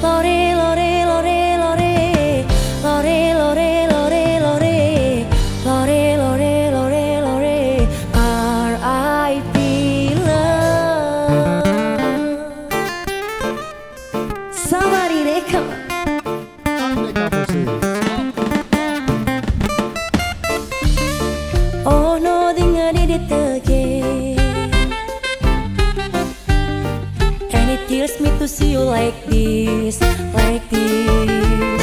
por thrills me to see you like this, like this.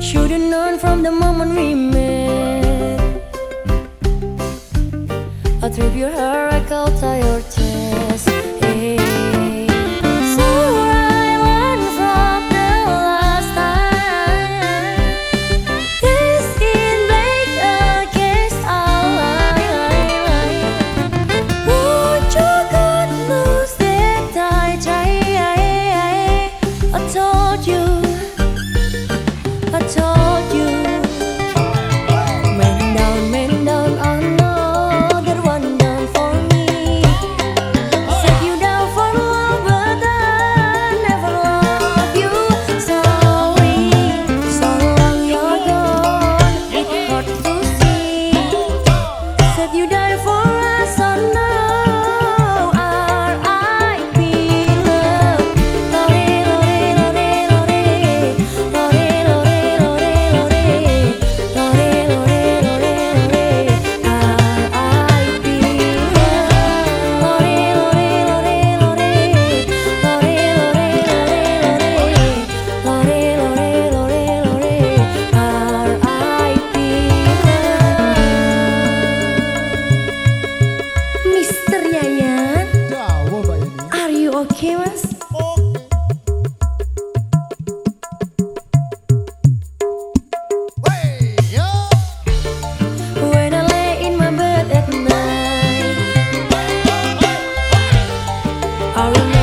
Should've known from the moment we met. with you. Our